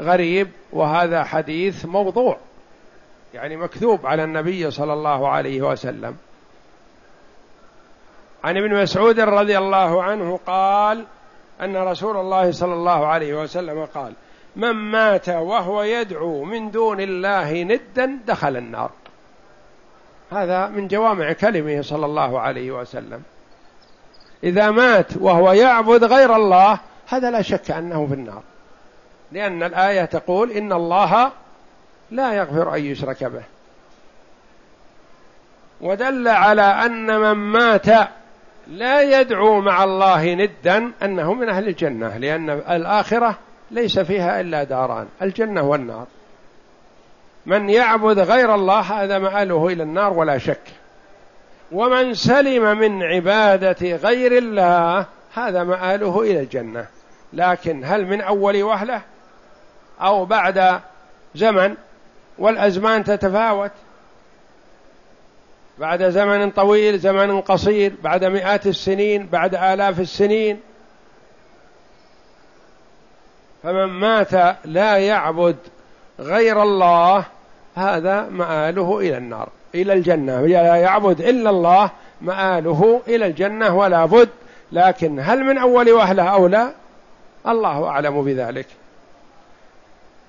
غريب وهذا حديث موضوع يعني مكذوب على النبي صلى الله عليه وسلم. عن ابن مسعود رضي الله عنه قال أن رسول الله صلى الله عليه وسلم قال من مات وهو يدعو من دون الله ندا دخل النار هذا من جوامع كلمه صلى الله عليه وسلم. إذا مات وهو يعبد غير الله هذا لا شك أنه في النار. لأن الآية تقول إن الله لا يغفر أن يشرك به. ودل على أن من مات لا يدعو مع الله ندا أنه من أهل الجنة لأن الآخرة ليس فيها إلا داران الجنة والنار. من يعبد غير الله هذا مآله إلى النار ولا شك. ومن سلم من عبادة غير الله هذا مآله إلى الجنة. لكن هل من أول وهلة؟ أو بعد زمن والأزمان تتفاوت. بعد زمن طويل زمن قصير بعد مئات السنين بعد آلاف السنين. فمن مات لا يعبد غير الله هذا مآله إلى النار إلى الجنة. لا يعبد إلا الله مآله إلى الجنة ولا بد. لكن هل من أول وهلة أو لا؟ الله أعلم بذلك.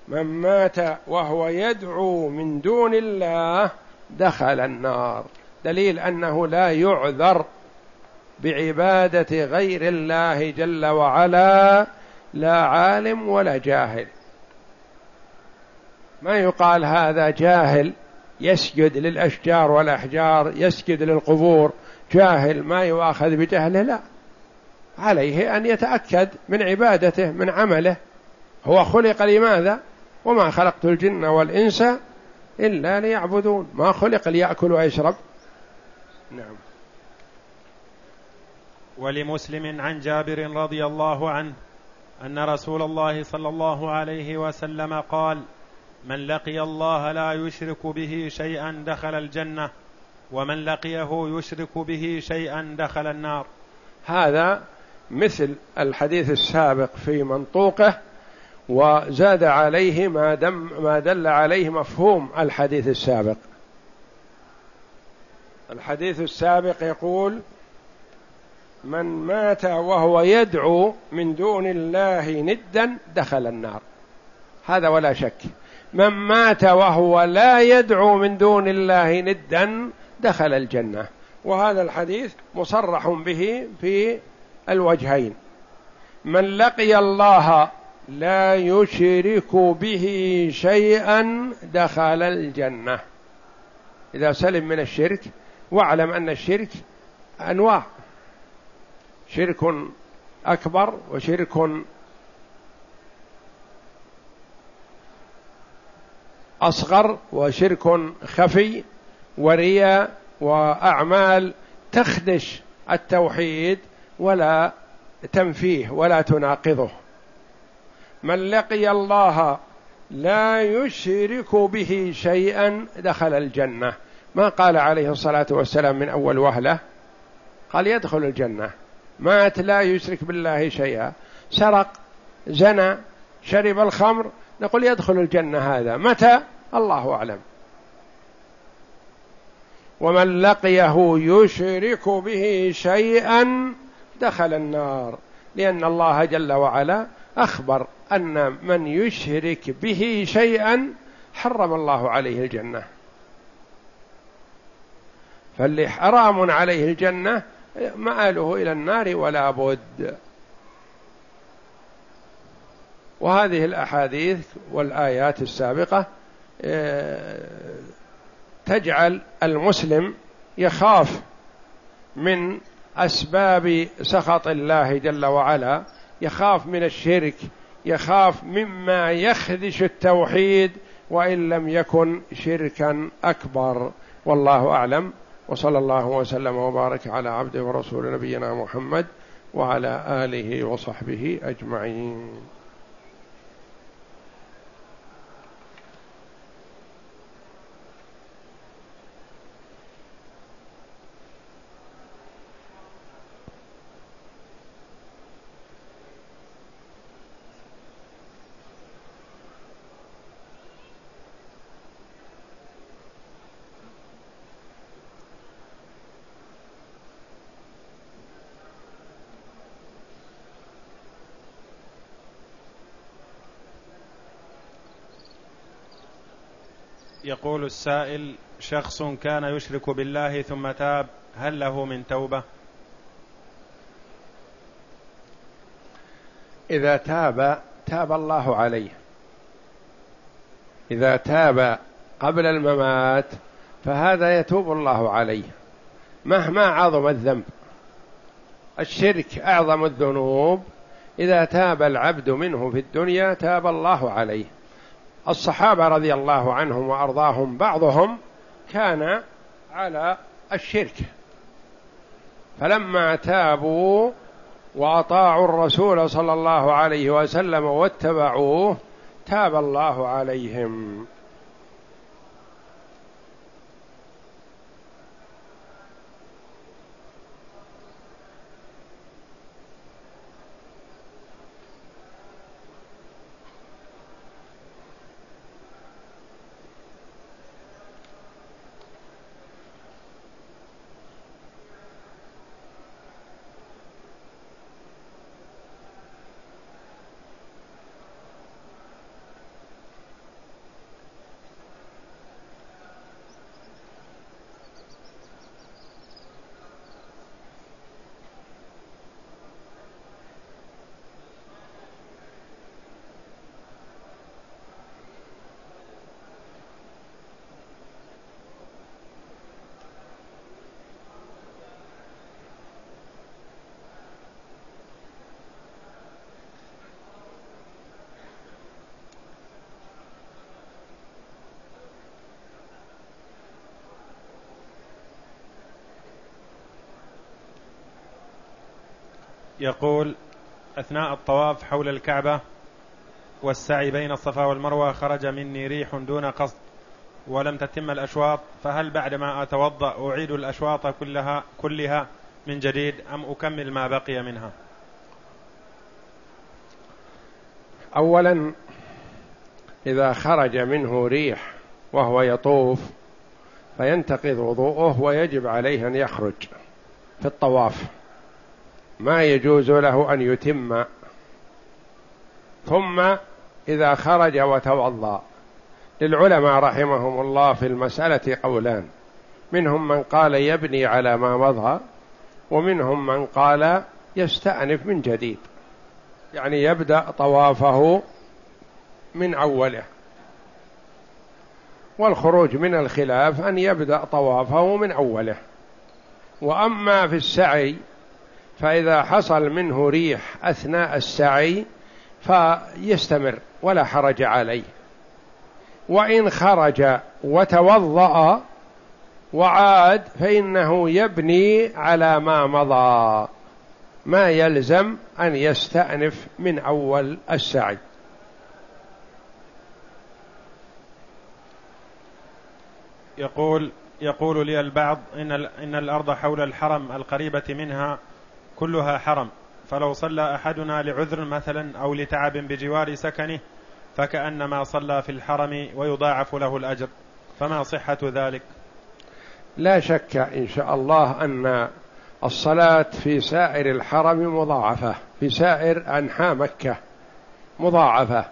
من مات وهو يدعو من دون الله دخل النار. دليل أنه لا يعذر بعبادة غير الله جل وعلا لا عالم ولا جاهل. ما يقال هذا جاهل يسجد للأشجار والأحجار يسجد للقبور. جاهل ما يؤاخذ بجهله لا. عليه أن يتأكد من عبادته من عمله. هو خلق لماذا؟ وما خلقت الجن والإنس إلا ليعبدون. ما خلق ليأكل ويشرب. نعم. ولمسلم عن جابر رضي الله عنه أن رسول الله صلى الله عليه وسلم قال من لقي الله لا يشرك به شيئا دخل الجنة ومن لقيه يشرك به شيئا دخل النار. هذا مثل الحديث السابق في منطوقه وزاد عليه ما دم ما دل عليه مفهوم الحديث السابق. الحديث السابق يقول من مات وهو يدعو من دون الله ندا دخل النار. هذا ولا شك. من مات وهو لا يدعو من دون الله ندا دخل الجنة. وهذا الحديث مصرح به في الوجهين من لقي الله لا يشرك به شيئا دخل الجنة. إذا سلم من الشرك واعلم أن الشرك أنواع. شرك أكبر وشرك أصغر وشرك خفي. ورياء وأعمال تخدش التوحيد ولا تنفيه ولا تناقضه. من لقي الله لا يشرك به شيئا دخل الجنة. ما قال عليه الصلاة والسلام من أول وهلة؟ قال يدخل الجنة. مات لا يشرك بالله شيئا. سرق زنى شرب الخمر. نقول يدخل الجنة هذا. متى؟ الله أعلم. ومن لقيه يشرك به شيئا دخل النار. لأن الله جل وعلا أخبر أن من يشرك به شيئا حرم الله عليه الجنة. فاللي حرام عليه الجنة مآله إلى النار ولا بد. وهذه الأحاديث والآيات السابقة آه، تجعل المسلم يخاف من أسباب سخط الله جل وعلا. يخاف من الشرك يخاف مما يخدش التوحيد وإن لم يكن شركا أكبر. والله أعلم. وصلى الله وسلم وبارك على عبده ورسول نبينا محمد وعلى آله وصحبه أجمعين. يقول السائل شخص كان يشرك بالله ثم تاب هل له من توبة؟ إذا تاب تاب الله عليه. إذا تاب قبل الممات فهذا يتوب الله عليه. مهما عظم الذنب. الشرك أعظم الذنوب. إذا تاب العبد منه في الدنيا تاب الله عليه. الصحابة رضي الله عنهم وأرضاهم بعضهم كان على الشرك. فلما تابوا وأطاعوا الرسول صلى الله عليه وسلم واتبعوه تاب الله عليهم. يقول أثناء الطواف حول الكعبة والسعي بين الصفا والمروة خرج مني ريح دون قصد ولم تتم الأشواط فهل بعدما أتوضأ أعيد الأشواط كلها كلها من جديد أم أكمل ما بقي منها؟ أولا إذا خرج منه ريح وهو يطوف فينتقض وضوءه ويجب عليه أن يخرج في الطواف. ما يجوز له أن يتم. ثم إذا خرج وتوضأ. للعلماء رحمهم الله في المسألة قولان. منهم من قال يبني على ما مضى ومنهم من قال يستأنف من جديد. يعني يبدأ طوافه من أوله. والخروج من الخلاف أن يبدأ طوافه من أوله. وأما في السعي فإذا حصل منه ريح أثناء السعي فيستمر ولا حرج عليه. وإن خرج وتوضأ وعاد فإنه يبني على ما مضى. ما يلزم أن يستأنف من أول السعي. يقول يقول لي البعض إن إن الأرض حول الحرم القريبة منها كلها حرم. فلو صلى أحدنا لعذر مثلا أو لتعب بجوار سكنه فكأنما صلى في الحرم ويضاعف له الأجر. فما صحة ذلك؟ لا شك إن شاء الله أن الصلاة في سائر الحرم مضاعفة في سائر أنحاء مكة مضاعفة.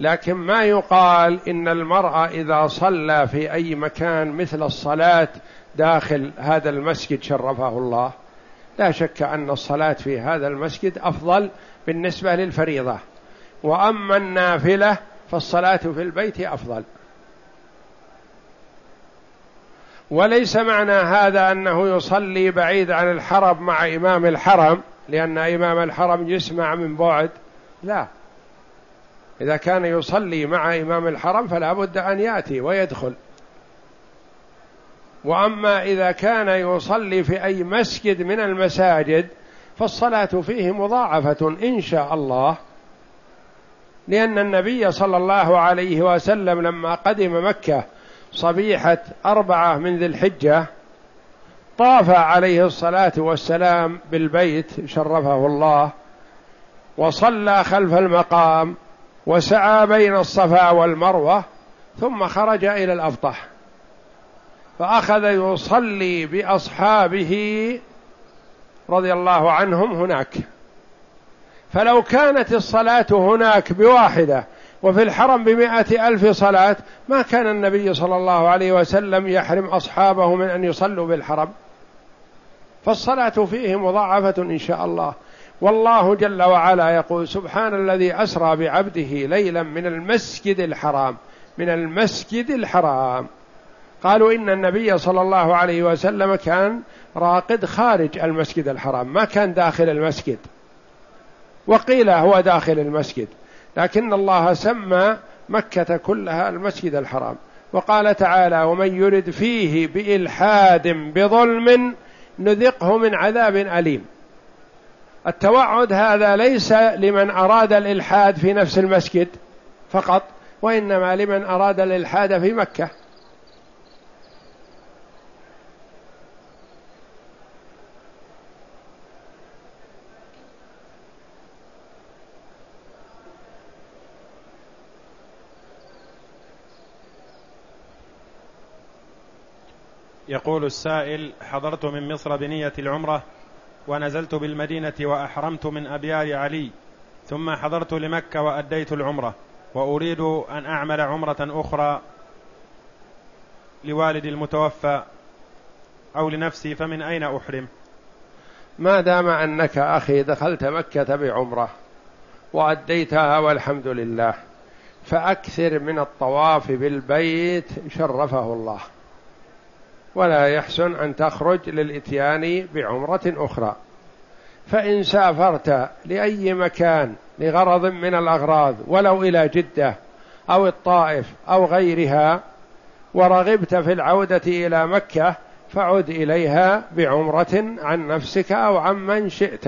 لكن ما يقال إن المرأة إذا صلى في أي مكان مثل الصلاة داخل هذا المسجد شرفه الله؟ لا شك أن الصلاة في هذا المسجد أفضل بالنسبة للفريضة. وأما النافلة فالصلاة في البيت أفضل. وليس معنى هذا أنه يصلي بعيد عن الحرم مع إمام الحرم لأن إمام الحرم يسمع من بعد. لا. إذا كان يصلي مع إمام الحرم فلا بد أن يأتي ويدخل. وأما إذا كان يصلي في أي مسجد من المساجد فالصلاة فيه مضاعفة إن شاء الله لأن النبي صلى الله عليه وسلم لما قدم مكة صبيحة أربعة من ذي الحجة طاف عليه الصلاة والسلام بالبيت شرفه الله وصلى خلف المقام وسعى بين الصفا والمروة ثم خرج إلى الابطح فأخذ يصلي بأصحابه رضي الله عنهم هناك. فلو كانت الصلاة هناك بواحدة وفي الحرم بمائة ألف صلاة ما كان النبي صلى الله عليه وسلم يحرم أصحابه من أن يصلوا بالحرم. فالصلاة فيه مضاعفة إن شاء الله. والله جل وعلا يقول سبحان الذي أسرى بعبده ليلا من المسجد الحرام من المسجد الحرام. قالوا إن النبي صلى الله عليه وسلم كان راقد خارج المسجد الحرام ما كان داخل المسجد. وقيل هو داخل المسجد لكن الله سمى مكة كلها المسجد الحرام. وقال تعالى ومن يرد فيه بإلحاد بظلم نذقه من عذاب أليم. التوعد هذا ليس لمن أراد الإلحاد في نفس المسجد فقط وإنما لمن أراد الإلحاد في مكة. يقول السائل حضرت من مصر بنية العمرة ونزلت بالمدينة وأحرمت من أبيار علي ثم حضرت لمكة وأديت العمرة وأريد أن أعمل عمرة أخرى لوالدي المتوفى أو لنفسي فمن أين أحرم؟ ما دام أنك أخي دخلت مكة بعمرة وأديتها والحمد لله فأكثر من الطواف بالبيت شرفه الله. ولا يحسن أن تخرج للإتيان بعمرة أخرى. فإن سافرت لأي مكان لغرض من الأغراض ولو إلى جدة أو الطائف أو غيرها ورغبت في العودة إلى مكة فعد إليها بعمرة عن نفسك أو عمن شئت.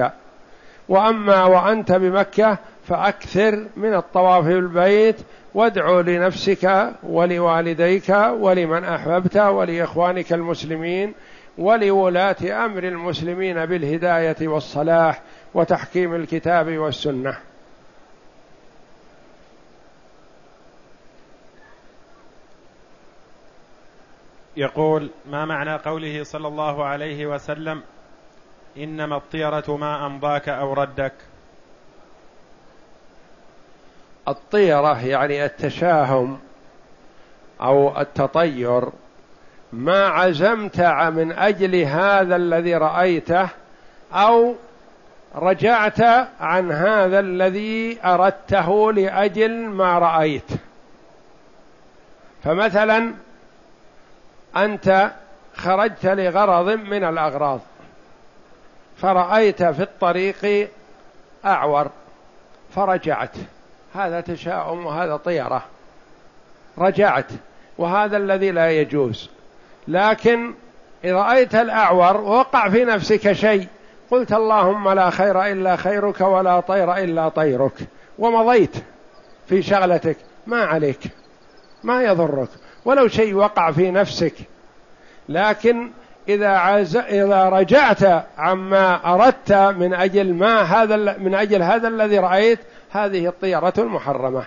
وأما وأنت بمكة فأكثر من الطواف بالبيت وادعو لنفسك ولوالديك ولمن أحببت ولإخوانك المسلمين ولولاة أمر المسلمين بالهداية والصلاح وتحكيم الكتاب والسنة. يقول ما معنى قوله صلى الله عليه وسلم؟ إنما الطيرة ما امضاك أو ردك. الطيرة يعني التشاهم أو التطير. ما عزمت من أجل هذا الذي رأيته أو رجعت عن هذا الذي أردته لأجل ما رأيت. فمثلا أنت خرجت لغرض من الأغراض فرأيت في الطريق أعور فرجعت. هذا تشاؤم وهذا طيرة. رجعت. وهذا الذي لا يجوز. لكن إذا رأيت الأعور وقع في نفسك شيء قلت اللهم لا خير إلا خيرك ولا طير إلا طيرك. ومضيت في شغلتك. ما عليك. ما يضرك. ولو شيء وقع في نفسك. لكن إذا عز... إذا رجعت عما أردت من أجل ما هذا من أجل هذا الذي رأيت هذه الطيرة المحرمة.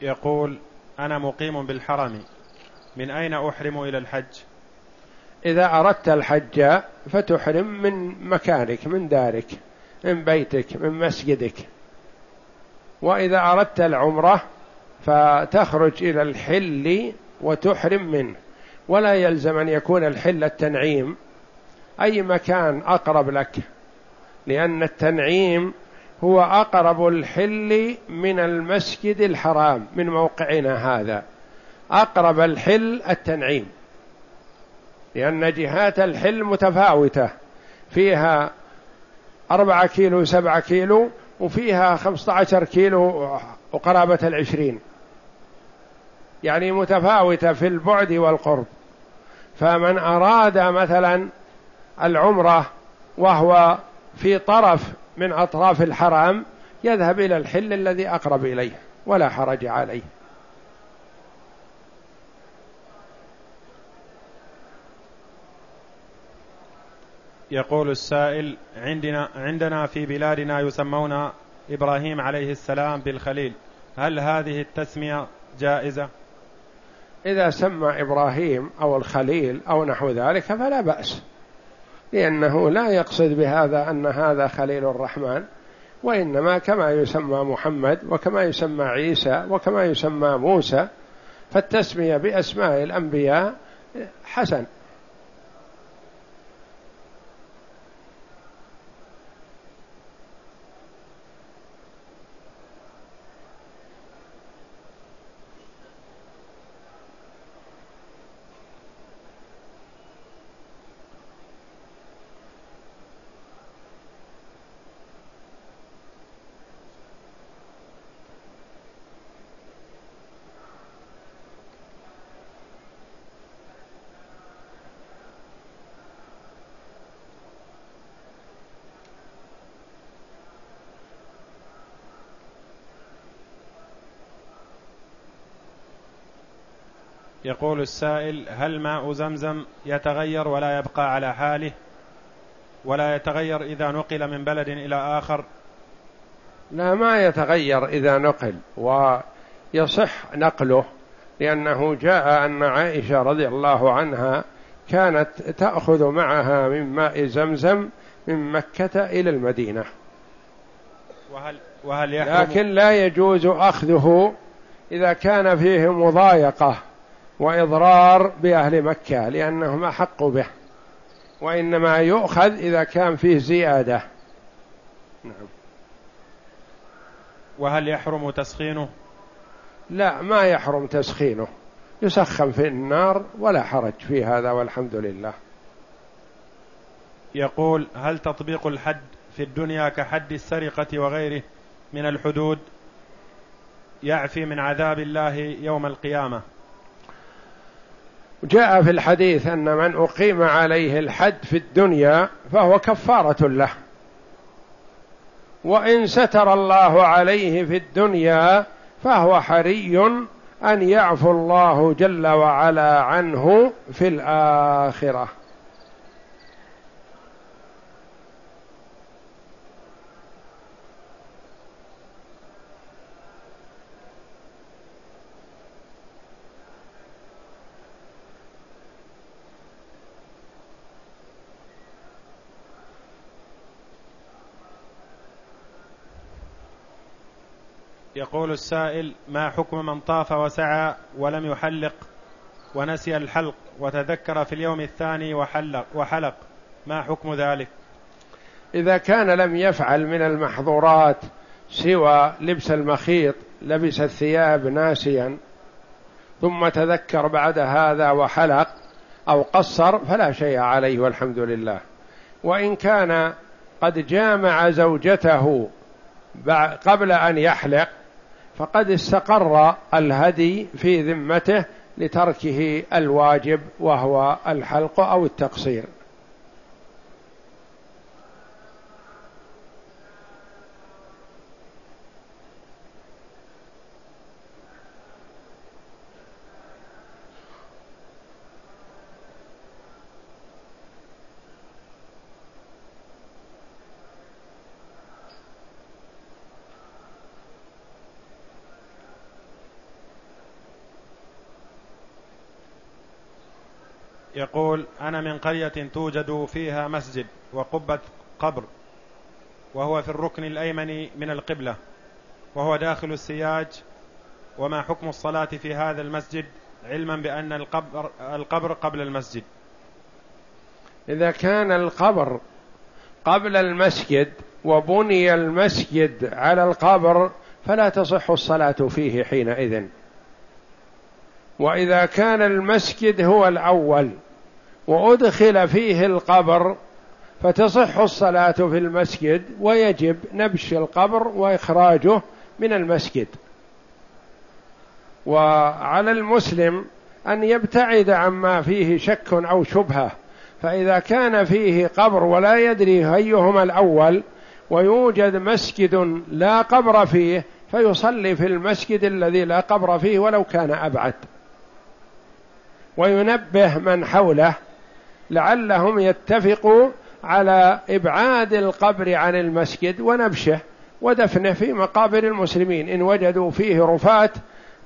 يقول أنا مقيم بالحرم. من أين أحرم إلى الحج؟ إذا أردت الحج فتحرم من مكانك من دارك من بيتك من مسجدك. وإذا أردت العمرة فتخرج إلى الحل وتحرم منه. ولا يلزم أن يكون الحل التنعيم. أي مكان أقرب لك. لأن التنعيم هو أقرب الحل من المسجد الحرام من موقعنا هذا. أقرب الحل التنعيم. لأن جهات الحل متفاوتة. فيها أربعة كيلو سبعة كيلو وفيها خمسة عشر كيلو وقرابة العشرين. يعني متفاوتة في البعد والقرب. فمن أراد مثلا العمرة وهو في طرف من أطراف الحرم يذهب إلى الحل الذي أقرب إليه ولا حرج عليه. يقول السائل عندنا عندنا في بلادنا يسمون إبراهيم عليه السلام بالخليل. هل هذه التسمية جائزة؟ إذا سمى إبراهيم أو الخليل أو نحو ذلك فلا بأس لأنه لا يقصد بهذا أن هذا خليل الرحمن وإنما كما يسمى محمد وكما يسمى عيسى وكما يسمى موسى فالتسمية بأسماء الأنبياء حسن. يقول السائل هل ماء زمزم يتغير ولا يبقى على حاله؟ ولا يتغير إذا نقل من بلد إلى آخر؟ لا ما يتغير إذا نقل ويصح نقله لأنه جاء أن عائشة رضي الله عنها كانت تأخذ معها من ماء زمزم من مكة إلى المدينة. وهل وهل يحرم لكن لا يجوز أخذه إذا كان فيه مضايقة. وإضرار بأهل مكة لأنهم أحق به وإنما يؤخذ إذا كان فيه زيادة. نعم. وهل يحرم تسخينه؟ لا ما يحرم تسخينه. يسخن في النار ولا حرج في هذا والحمد لله. يقول هل تطبيق الحد في الدنيا كحد السرقة وغيره من الحدود يعفي من عذاب الله يوم القيامة؟ جاء في الحديث أن من أقيم عليه الحد في الدنيا فهو كفارة له. وإن ستر الله عليه في الدنيا فهو حري أن يعفو الله جل وعلا عنه في الآخرة. يقول السائل ما حكم من طاف وسعى ولم يحلق ونسي الحلق وتذكر في اليوم الثاني وحلق وحلق. ما حكم ذلك؟ إذا كان لم يفعل من المحظورات سوى لبس المخيط لبس الثياب ناسيا ثم تذكر بعد هذا وحلق أو قصر فلا شيء عليه والحمد لله. وإن كان قد جامع زوجته قبل أن يحلق فقد استقر الهدي في ذمته لتركه الواجب وهو الحلق أو التقصير. يقول أنا من قرية توجد فيها مسجد وقبة قبر وهو في الركن الأيمن من القبلة وهو داخل السياج وما حكم الصلاة في هذا المسجد علما بأن القبر, القبر قبل المسجد إذا كان القبر قبل المسجد وبني المسجد على القبر فلا تصح الصلاة فيه حينئذ. وإذا كان المسجد هو الأول وأدخل فيه القبر فتصح الصلاة في المسجد ويجب نبش القبر وإخراجه من المسجد. وعلى المسلم أن يبتعد عما فيه شك أو شبهة فإذا كان فيه قبر ولا يدري أيهما الأول ويوجد مسجد لا قبر فيه فيصلي في المسجد الذي لا قبر فيه ولو كان أبعد. وينبه من حوله لعلهم يتفقوا على إبعاد القبر عن المسجد ونبشه ودفنه في مقابر المسلمين. إن وجدوا فيه رفات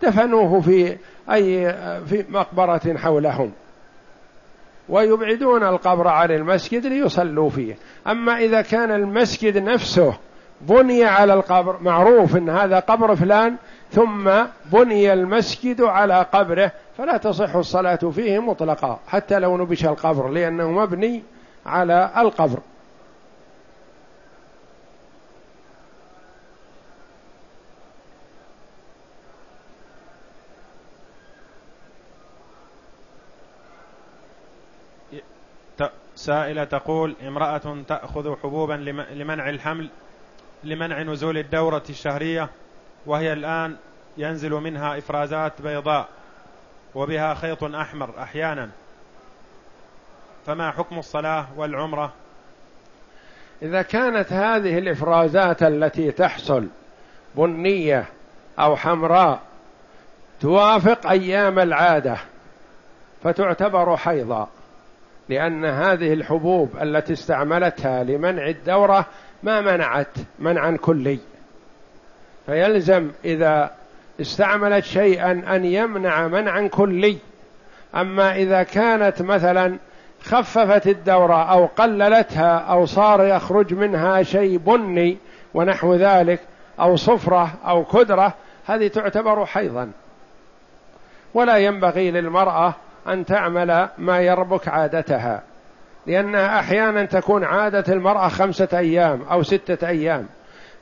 دفنوه في أي في مقبرة حولهم ويبعدون القبر عن المسجد ليصلوا فيه. أما إذا كان المسجد نفسه بني على القبر معروف إن هذا قبر فلان ثم بني المسجد على قبره فلا تصح الصلاة فيه مطلقا حتى لو نبش القبر لأنه مبني على القبر. سائلة تقول امرأة تأخذ حبوبا لمنع الحمل لمنع نزول الدورة الشهرية؟ وهي الآن ينزل منها إفرازات بيضاء وبها خيط أحمر أحيانا. فما حكم الصلاة والعمرة؟ إذا كانت هذه الإفرازات التي تحصل بنية أو حمراء توافق أيام العادة فتعتبر حيضا لأن هذه الحبوب التي استعملتها لمنع الدورة ما منعت منعا كلي. فيلزم إذا استعملت شيئا أن يمنع منعا كلي. أما إذا كانت مثلا خففت الدورة أو قللتها أو صار يخرج منها شيء بني ونحو ذلك أو صفرة أو كدرة هذه تعتبر حيضا. ولا ينبغي للمرأة أن تعمل ما يربك عادتها لأنها أحيانا تكون عادة المرأة خمسة أيام أو ستة أيام.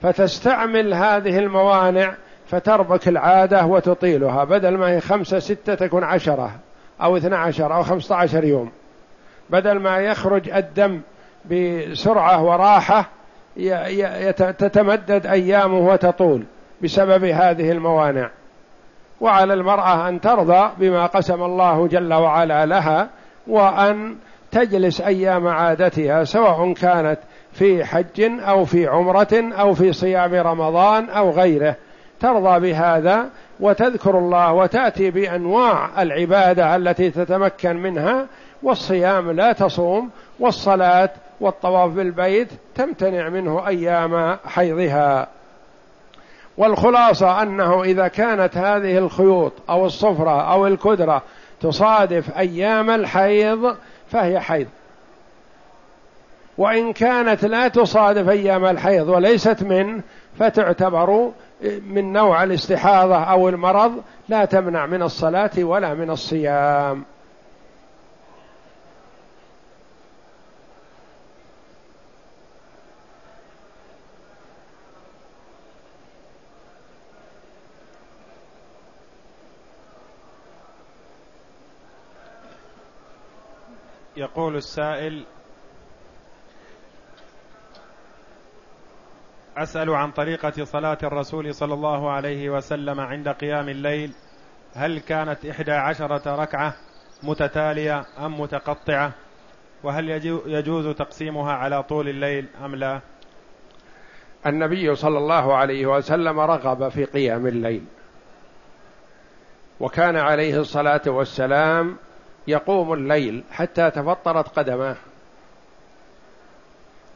فتستعمل هذه الموانع فتربك العادة وتطيلها بدل ما هي خمسة ستة تكون عشرة أو اثنى عشر أو خمسة عشر يوم. بدل ما يخرج الدم بسرعة وراحة تتمدد أيامه وتطول بسبب هذه الموانع. وعلى المرأة أن ترضى بما قسم الله جل وعلا لها وأن تجلس أيام عادتها سواء كانت في حج أو في عمرة أو في صيام رمضان أو غيره. ترضى بهذا وتذكر الله وتأتي بأنواع العبادة التي تتمكن منها والصيام لا تصوم والصلاة والطواف بالبيت تمتنع منه أيام حيضها. والخلاصة أنه إذا كانت هذه الخيوط أو الصفرة أو الكدرة تصادف أيام الحيض فهي حيض. وإن كانت لا تصادف أيام الحيض وليست من فتعتبر من نوع الاستحاضة أو المرض لا تمنع من الصلاة ولا من الصيام. يقول السائل أسأل عن طريقة صلاة الرسول صلى الله عليه وسلم عند قيام الليل. هل كانت إحدى عشرة ركعة متتالية أم متقطعة؟ وهل يجوز تقسيمها على طول الليل أم لا؟ النبي صلى الله عليه وسلم رغب في قيام الليل وكان عليه الصلاة والسلام يقوم الليل حتى تفطرت قدماه.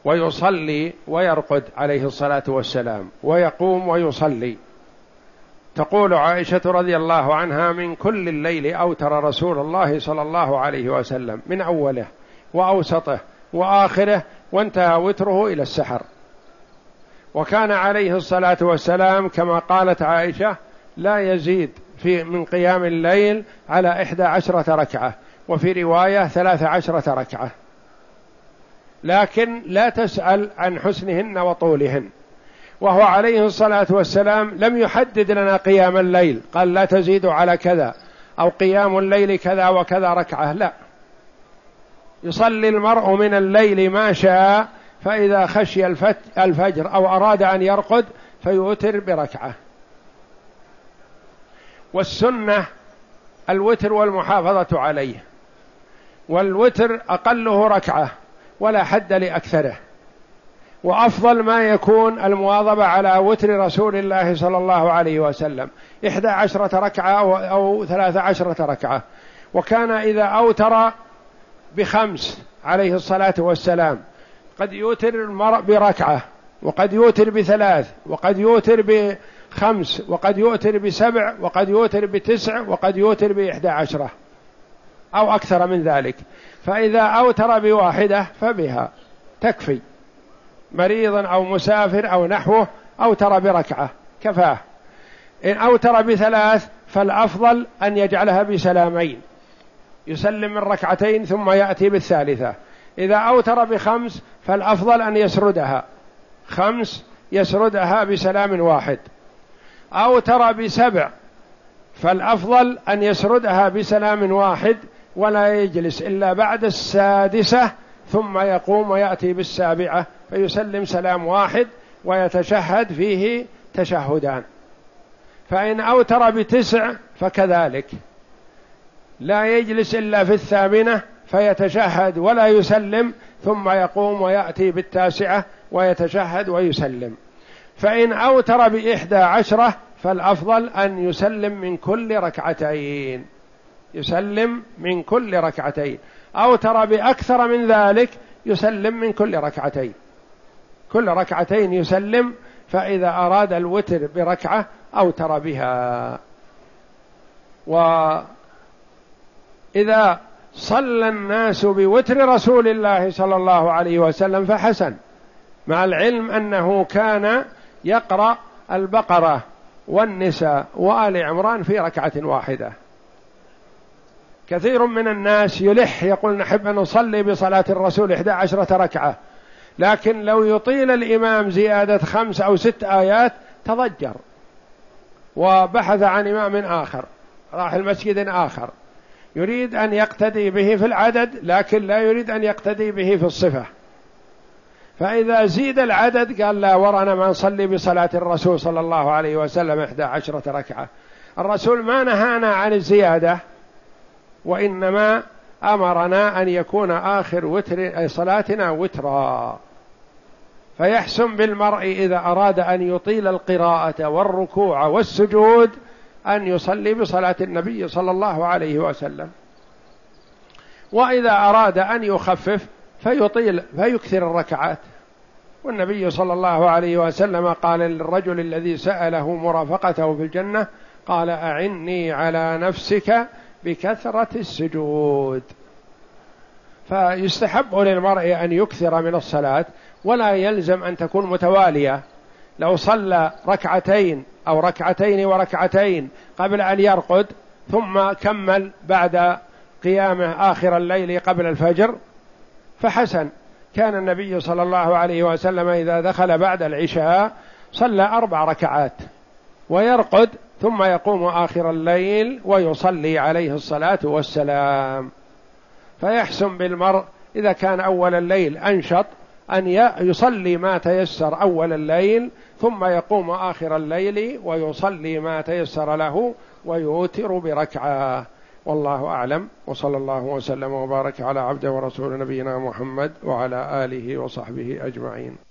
ويصلي ويرقد عليه الصلاة والسلام ويقوم ويصلي. تقول عائشة رضي الله عنها من كل الليل أوتر رسول الله صلى الله عليه وسلم من أوله وأوسطه وآخره وانتهى وتره إلى السحر. وكان عليه الصلاة والسلام كما قالت عائشة لا يزيد في من قيام الليل على إحدى عشرة ركعة وفي رواية ثلاث عشرة ركعة. لكن لا تسأل عن حسنهن وطولهن. وهو عليه الصلاة والسلام لم يحدد لنا قيام الليل. قال لا تزيد على كذا أو قيام الليل كذا وكذا ركعة. لا. يصلي المرء من الليل ما شاء فإذا خشي الفجر أو أراد أن يرقد فيوتر بركعة. والسنة الوتر والمحافظة عليه. والوتر أقله ركعة. ولا حد لأكثره. وأفضل ما يكون المواظبة على وتر رسول الله صلى الله عليه وسلم. إحدى عشرة ركعة أو ثلاث عشرة ركعة. وكان إذا أوتر بخمس عليه الصلاة والسلام. قد يوتر المرء بركعة وقد يوتر بثلاث وقد يوتر خمس وقد يؤتر بسبع وقد يؤتر بتسع وقد يؤتر بإحدى عشرة. أو أكثر من ذلك. فإذا أوتر بواحدة فبها. تكفي. مريض أو مسافر أو نحوه أوتر بركعة. كفاه. إن أوتر بثلاث فالأفضل أن يجعلها بسلامين. يسلم من ركعتين ثم يأتي بالثالثة. إذا أوتر بخمس فالأفضل أن يسردها. خمس يسردها بسلام واحد. أوتر بسبع فالأفضل أن يسردها بسلام واحد ولا يجلس إلا بعد السادسة ثم يقوم ويأتي بالسابعة فيسلم سلام واحد ويتشهد فيه تشهدان. فإن أوتر بتسع فكذلك. لا يجلس إلا في الثامنة فيتشهد ولا يسلم ثم يقوم ويأتي بالتاسعة ويتشهد ويسلم. فإن أوتر بإحدى عشرة فالأفضل أن يسلم من كل ركعتين. يسلم من كل ركعتين. أوتر بأكثر من ذلك يسلم من كل ركعتين. كل ركعتين يسلم فإذا أراد الوتر بركعة أوتر بها. وإذا صلى الناس بوتر رسول الله صلى الله عليه وسلم فحسن مع العلم أنه كان يقرأ البقرة والنساء وآل عمران في ركعة واحدة. كثير من الناس يلح يقول نحب أن نصلي بصلاة الرسول إحدى عشرة ركعة. لكن لو يطيل الإمام زيادة خمس أو ست آيات تضجر. وبحث عن إمام آخر راح المسجد آخر. يريد أن يقتدي به في العدد لكن لا يريد أن يقتدي به في الصفة. فإذا زيد العدد قال لا ورنا ما نصلي بصلاة الرسول صلى الله عليه وسلم إحدى عشرة ركعة. الرسول ما نهانا عن الزيادة وإنما أمرنا أن يكون آخر وتر صلاتنا وترا. فيحسن بالمرء إذا أراد أن يطيل القراءة والركوع والسجود أن يصلي بصلاة النبي صلى الله عليه وسلم. وإذا أراد أن يخفف فيطيل فيكثر الركعات. والنبي صلى الله عليه وسلم قال للرجل الذي سأله مرافقته في الجنة قال أعني على نفسك بكثرة السجود. فيستحب للمرء أن يكثر من الصلاة ولا يلزم أن تكون متوالية. لو صلى ركعتين أو ركعتين وركعتين قبل أن يرقد ثم كمل بعد قيامه آخر الليل قبل الفجر فحسن. كان النبي صلى الله عليه وسلم إذا دخل بعد العشاء صلى أربع ركعات ويرقد ثم يقوم آخر الليل ويصلي عليه الصلاة والسلام. فيحسن بالمرء إذا كان أول الليل أنشط أن يصلي ما تيسر أول الليل ثم يقوم آخر الليل ويصلي ما تيسر له ويوتر بركعة. والله أعلم. وصلى الله وسلم وبارك على عبده ورسول نبينا محمد وعلى آله وصحبه أجمعين.